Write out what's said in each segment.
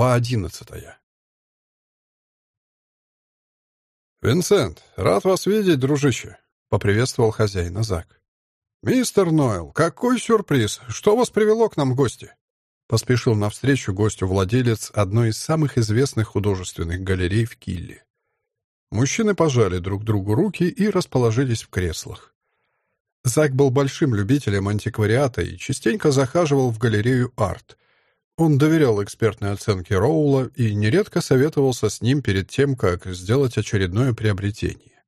Глава одиннадцатая. «Винсент, рад вас видеть, дружище», — поприветствовал хозяина Зак. «Мистер Нойл, какой сюрприз! Что вас привело к нам в гости?» Поспешил навстречу гостю владелец одной из самых известных художественных галерей в Килле. Мужчины пожали друг другу руки и расположились в креслах. Зак был большим любителем антиквариата и частенько захаживал в галерею «Арт», он доверял экспертной оценке Роула и нередко советовался с ним перед тем, как сделать очередное приобретение.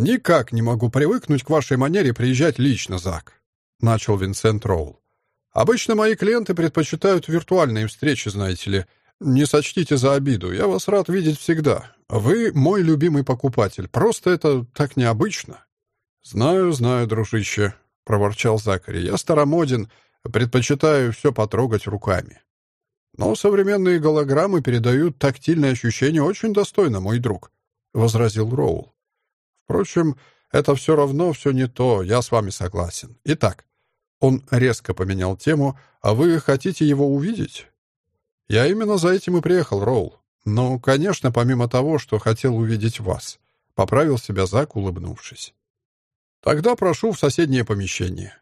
«Никак не могу привыкнуть к вашей манере приезжать лично, Зак», — начал Винсент Роул. «Обычно мои клиенты предпочитают виртуальные встречи, знаете ли. Не сочтите за обиду, я вас рад видеть всегда. Вы мой любимый покупатель, просто это так необычно». «Знаю, знаю, дружище», — проворчал Закари. «Я старомоден, предпочитаю все потрогать руками». Но современные голограммы передают тактильные ощущения очень достойно, мой друг», — возразил Роул. «Впрочем, это все равно все не то, я с вами согласен. Итак, он резко поменял тему, а вы хотите его увидеть?» «Я именно за этим и приехал, Роул. Ну, конечно, помимо того, что хотел увидеть вас», — поправил себя Зак, улыбнувшись. «Тогда прошу в соседнее помещение».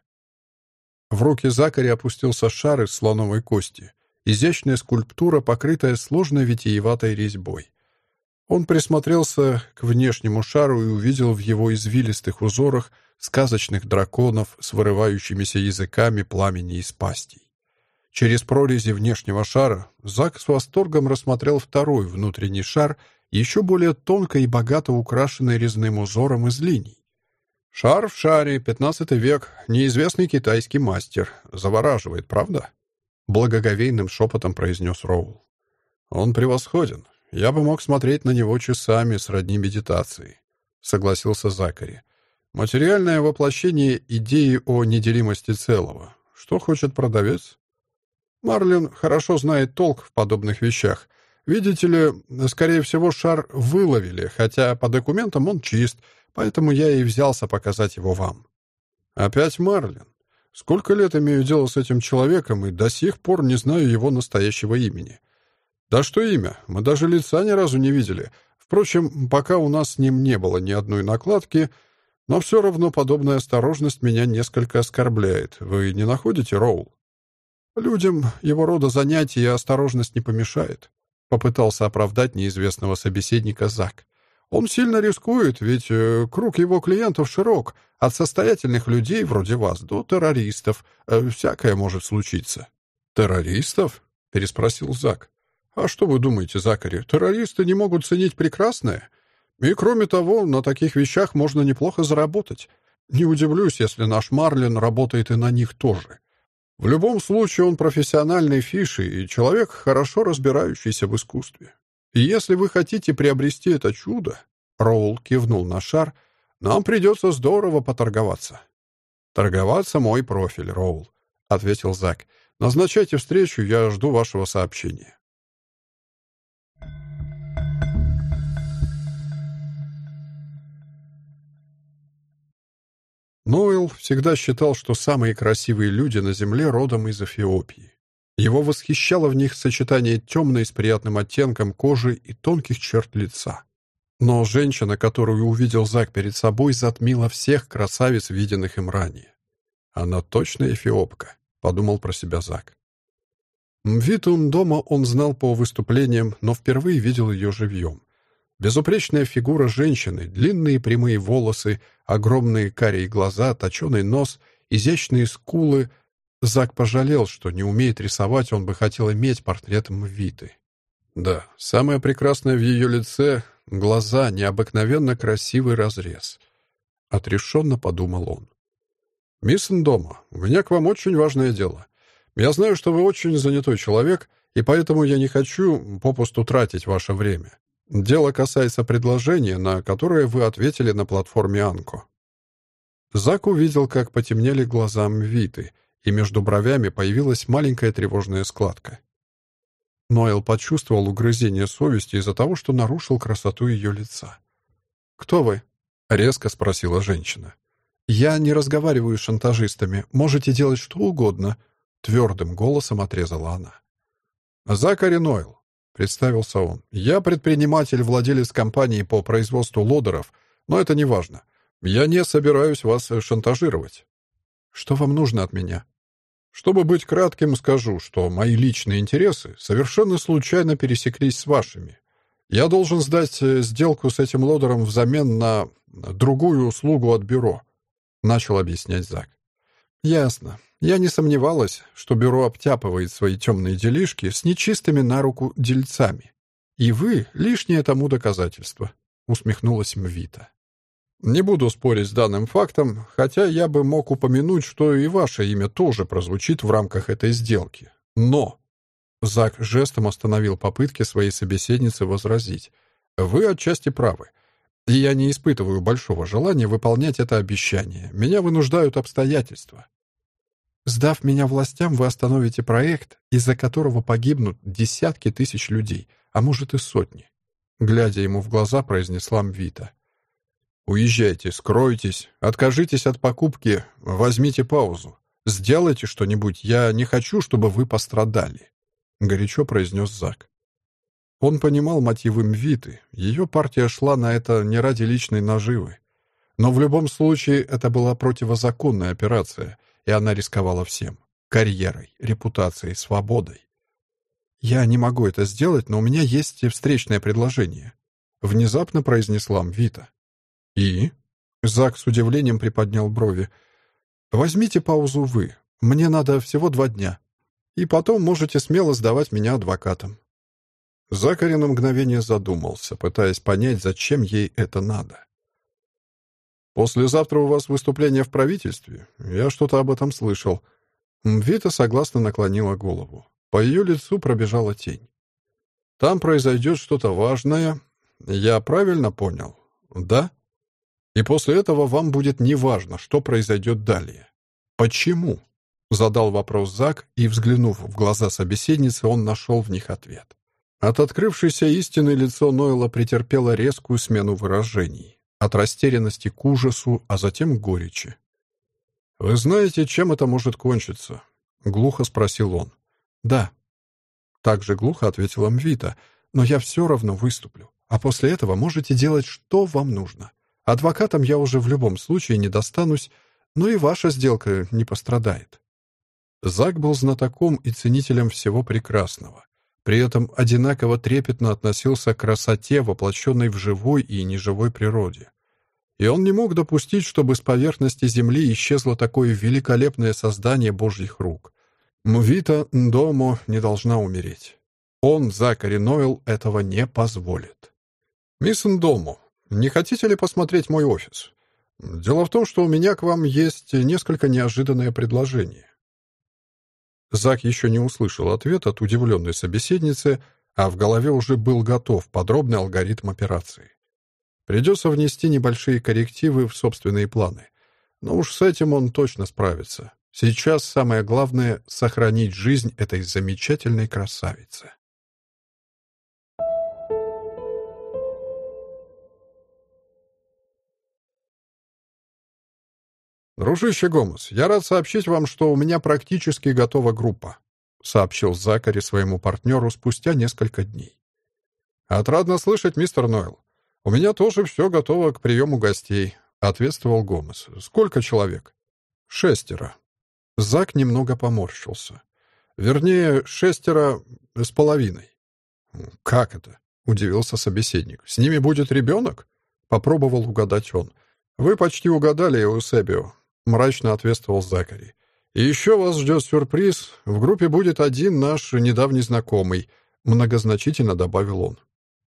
В руки Закари опустился шар из слоновой кости — изящная скульптура, покрытая сложной витиеватой резьбой. Он присмотрелся к внешнему шару и увидел в его извилистых узорах сказочных драконов с вырывающимися языками пламени из пастей. Через прорези внешнего шара Зак с восторгом рассмотрел второй внутренний шар, еще более тонко и богато украшенный резным узором из линий. «Шар в шаре, пятнадцатый век, неизвестный китайский мастер. Завораживает, правда?» Благоговейным шепотом произнес Роул. «Он превосходен. Я бы мог смотреть на него часами сродни медитации», — согласился Закари. «Материальное воплощение идеи о неделимости целого. Что хочет продавец?» «Марлин хорошо знает толк в подобных вещах. Видите ли, скорее всего, шар выловили, хотя по документам он чист, поэтому я и взялся показать его вам». «Опять Марлин?» Сколько лет имею дело с этим человеком и до сих пор не знаю его настоящего имени. Да что имя? Мы даже лица ни разу не видели. Впрочем, пока у нас с ним не было ни одной накладки, но все равно подобная осторожность меня несколько оскорбляет. Вы не находите, Роул? Людям его рода занятий осторожность не помешает. Попытался оправдать неизвестного собеседника Зак. Он сильно рискует, ведь э, круг его клиентов широк, от состоятельных людей вроде вас до террористов. Э, всякое может случиться». «Террористов?» — переспросил Зак. «А что вы думаете, Закари, террористы не могут ценить прекрасное? И, кроме того, на таких вещах можно неплохо заработать. Не удивлюсь, если наш Марлин работает и на них тоже. В любом случае он профессиональный фиши и человек, хорошо разбирающийся в искусстве. Если вы хотите приобрести это чудо, Роул кивнул на шар, нам придется здорово поторговаться. Торговаться мой профиль, Роул, ответил Зак. Назначайте встречу, я жду вашего сообщения. Ноэл всегда считал, что самые красивые люди на Земле родом из Эфиопии. Его восхищало в них сочетание темной с приятным оттенком кожи и тонких черт лица. Но женщина, которую увидел Зак перед собой, затмила всех красавиц, виденных им ранее. «Она точно эфиопка», — подумал про себя Зак. Мвитум дома он знал по выступлениям, но впервые видел ее живьем. Безупречная фигура женщины, длинные прямые волосы, огромные карие глаза, точеный нос, изящные скулы — Зак пожалел, что не умеет рисовать, он бы хотел иметь портрет Мвиты. Да, самое прекрасное в ее лице — глаза, необыкновенно красивый разрез. Отрешенно подумал он. «Мисс Дома, у меня к вам очень важное дело. Я знаю, что вы очень занятой человек, и поэтому я не хочу попусту тратить ваше время. Дело касается предложения, на которое вы ответили на платформе Анко». Зак увидел, как потемнели глаза Мвиты — и между бровями появилась маленькая тревожная складка. Ноэл почувствовал угрызение совести из-за того, что нарушил красоту ее лица. «Кто вы?» — резко спросила женщина. «Я не разговариваю с шантажистами. Можете делать что угодно», — твердым голосом отрезала она. «Закари Нойл», представился он. «Я предприниматель, владелец компании по производству лодеров, но это не важно. Я не собираюсь вас шантажировать. Что вам нужно от меня?» Чтобы быть кратким, скажу, что мои личные интересы совершенно случайно пересеклись с вашими. Я должен сдать э, сделку с этим лодером взамен на другую услугу от бюро», — начал объяснять Зак. «Ясно. Я не сомневалась, что бюро обтяпывает свои темные делишки с нечистыми на руку дельцами. И вы — лишнее тому доказательство», — усмехнулась Мвита. «Не буду спорить с данным фактом, хотя я бы мог упомянуть, что и ваше имя тоже прозвучит в рамках этой сделки. Но...» Зак жестом остановил попытки своей собеседницы возразить. «Вы отчасти правы. И я не испытываю большого желания выполнять это обещание. Меня вынуждают обстоятельства. Сдав меня властям, вы остановите проект, из-за которого погибнут десятки тысяч людей, а может и сотни. Глядя ему в глаза, произнесла Мвита. «Уезжайте, скройтесь, откажитесь от покупки, возьмите паузу. Сделайте что-нибудь, я не хочу, чтобы вы пострадали», — горячо произнес Зак. Он понимал мотивы Мвиты, ее партия шла на это не ради личной наживы. Но в любом случае это была противозаконная операция — и она рисковала всем — карьерой, репутацией, свободой. «Я не могу это сделать, но у меня есть встречное предложение», — внезапно произнесла Мвита. «И?» — Зак с удивлением приподнял брови. «Возьмите паузу вы. Мне надо всего два дня. И потом можете смело сдавать меня адвокатам». Закари на мгновение задумался, пытаясь понять, зачем ей это надо. «Послезавтра у вас выступление в правительстве. Я что-то об этом слышал». Вита согласно наклонила голову. По ее лицу пробежала тень. «Там произойдет что-то важное. Я правильно понял? Да? И после этого вам будет неважно, что произойдет далее. Почему?» Задал вопрос Зак, и, взглянув в глаза собеседницы, он нашел в них ответ. От открывшейся истины лицо Нойла претерпело резкую смену выражений. От растерянности к ужасу, а затем к горечи. «Вы знаете, чем это может кончиться?» — глухо спросил он. «Да». Так же глухо ответила Мвита. «Но я все равно выступлю. А после этого можете делать, что вам нужно. Адвокатом я уже в любом случае не достанусь, но и ваша сделка не пострадает». Зак был знатоком и ценителем всего прекрасного. При этом одинаково трепетно относился к красоте, воплощенной в живой и неживой природе. И он не мог допустить, чтобы с поверхности земли исчезло такое великолепное создание Божьих рук. Мвита Ндомо не должна умереть. Он, Закари Нойл, этого не позволит. «Мисс Ндомо, не хотите ли посмотреть мой офис? Дело в том, что у меня к вам есть несколько неожиданное предложение. Зак еще не услышал ответ от удивленной собеседницы, а в голове уже был готов подробный алгоритм операции. Придется внести небольшие коррективы в собственные планы. Но уж с этим он точно справится. Сейчас самое главное — сохранить жизнь этой замечательной красавицы. «Дружище Гомес, я рад сообщить вам, что у меня практически готова группа», сообщил Закари своему партнеру спустя несколько дней. «Отрадно слышать, мистер Нойл. У меня тоже все готово к приему гостей», — ответствовал Гомес. «Сколько человек?» «Шестеро». Зак немного поморщился. «Вернее, шестеро с половиной». «Как это?» — удивился собеседник. «С ними будет ребенок?» — попробовал угадать он. «Вы почти угадали, Эусебио. — мрачно ответствовал Закари. «И еще вас ждет сюрприз. В группе будет один наш недавний знакомый», — многозначительно добавил он.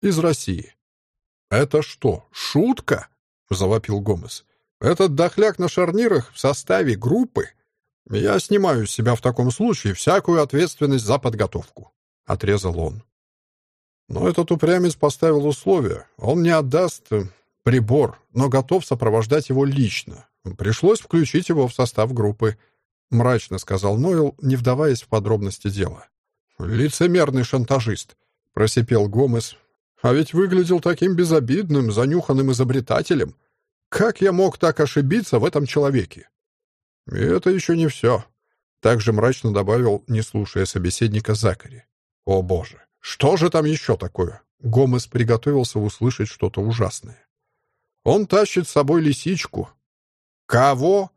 «Из России». «Это что, шутка?» — завопил Гомес. «Этот дохляк на шарнирах в составе группы? Я снимаю с себя в таком случае всякую ответственность за подготовку», — отрезал он. Но этот упрямец поставил условие. Он не отдаст э, прибор, но готов сопровождать его лично, Пришлось включить его в состав группы, мрачно сказал Нойл, не вдаваясь в подробности дела. Лицемерный шантажист, просипел Гомес. А ведь выглядел таким безобидным, занюханным изобретателем. Как я мог так ошибиться в этом человеке? И это еще не все. Также мрачно добавил, не слушая собеседника Закари. О боже, Что же там еще такое? Гомес приготовился услышать что-то ужасное. Он тащит с собой лисичку. Кого?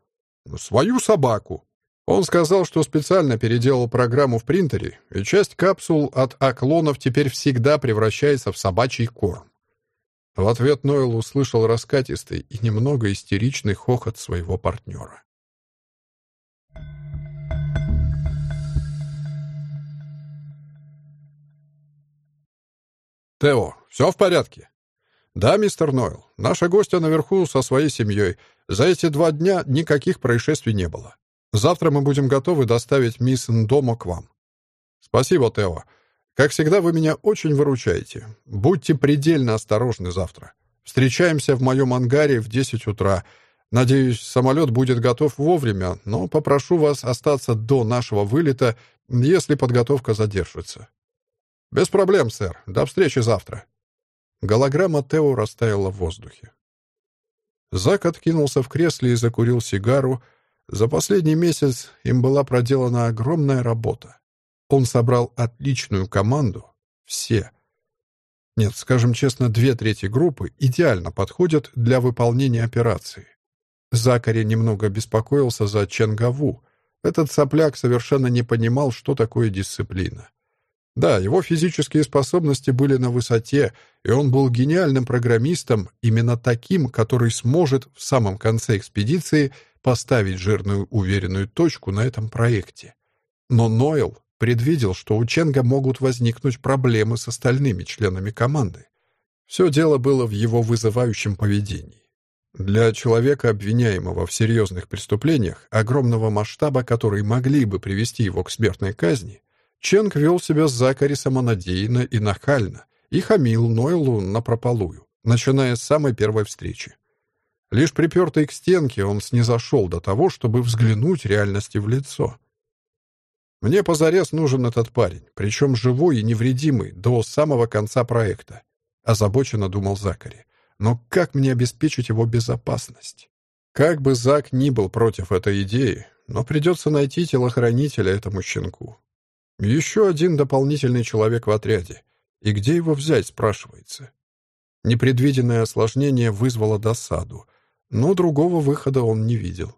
Свою собаку. Он сказал, что специально переделал программу в принтере, и часть капсул от оклонов теперь всегда превращается в собачий корм. В ответ Нойл услышал раскатистый и немного истеричный хохот своего партнера. «Тео, все в порядке?» «Да, мистер Нойл. Наша гостья наверху со своей семьей. За эти два дня никаких происшествий не было. Завтра мы будем готовы доставить мисс Ндомо к вам». «Спасибо, Тео. Как всегда, вы меня очень выручаете. Будьте предельно осторожны завтра. Встречаемся в моем ангаре в 10 утра. Надеюсь, самолет будет готов вовремя, но попрошу вас остаться до нашего вылета, если подготовка задержится. Без проблем, сэр. До встречи завтра. Голограмма Тео растаяла в воздухе. Зак откинулся в кресле и закурил сигару. За последний месяц им была проделана огромная работа. Он собрал отличную команду. Все. Нет, скажем честно, две трети группы идеально подходят для выполнения операции. Закари немного беспокоился за Ченгаву. Этот сопляк совершенно не понимал, что такое дисциплина. Да, его физические способности были на высоте, и он был гениальным программистом, именно таким, который сможет в самом конце экспедиции поставить жирную уверенную точку на этом проекте. Но Нойл предвидел, что у Ченга могут возникнуть проблемы с остальными членами команды. Все дело было в его вызывающем поведении. Для человека, обвиняемого в серьезных преступлениях, огромного масштаба, которые могли бы привести его к смертной казни, Ченг вел себя с Закари самонадеянно и нахально и хамил Нойлу напропалую, начиная с самой первой встречи. Лишь припертый к стенке он снизошел до того, чтобы взглянуть реальности в лицо. Мне позарез нужен этот парень, причем живой и невредимый до самого конца проекта. Озабоченно думал Закари. Но как мне обеспечить его безопасность? Как бы Зак ни был против этой идеи, но придется найти телохранителя этому щенку. Еще один дополнительный человек в отряде. И где его взять, спрашивается. Непредвиденное осложнение вызвало досаду, но другого выхода он не видел.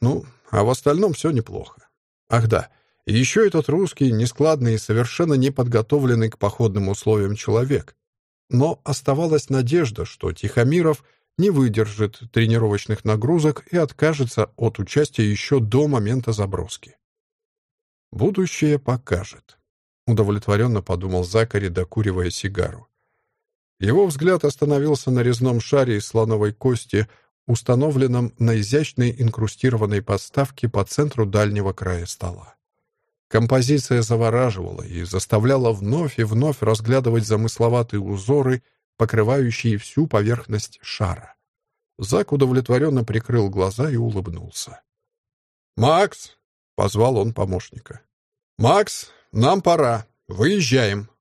Ну, а в остальном все неплохо. Ах да, еще этот русский, нескладный и совершенно неподготовленный к походным условиям человек. Но оставалась надежда, что Тихомиров не выдержит тренировочных нагрузок и откажется от участия еще до момента заброски. «Будущее покажет», — удовлетворенно подумал Закари, докуривая сигару. Его взгляд остановился на резном шаре из слоновой кости, установленном на изящной инкрустированной подставке по центру дальнего края стола. Композиция завораживала и заставляла вновь и вновь разглядывать замысловатые узоры, покрывающие всю поверхность шара. Зак удовлетворенно прикрыл глаза и улыбнулся. «Макс!» — позвал он помощника. «Макс, нам пора. Выезжаем!»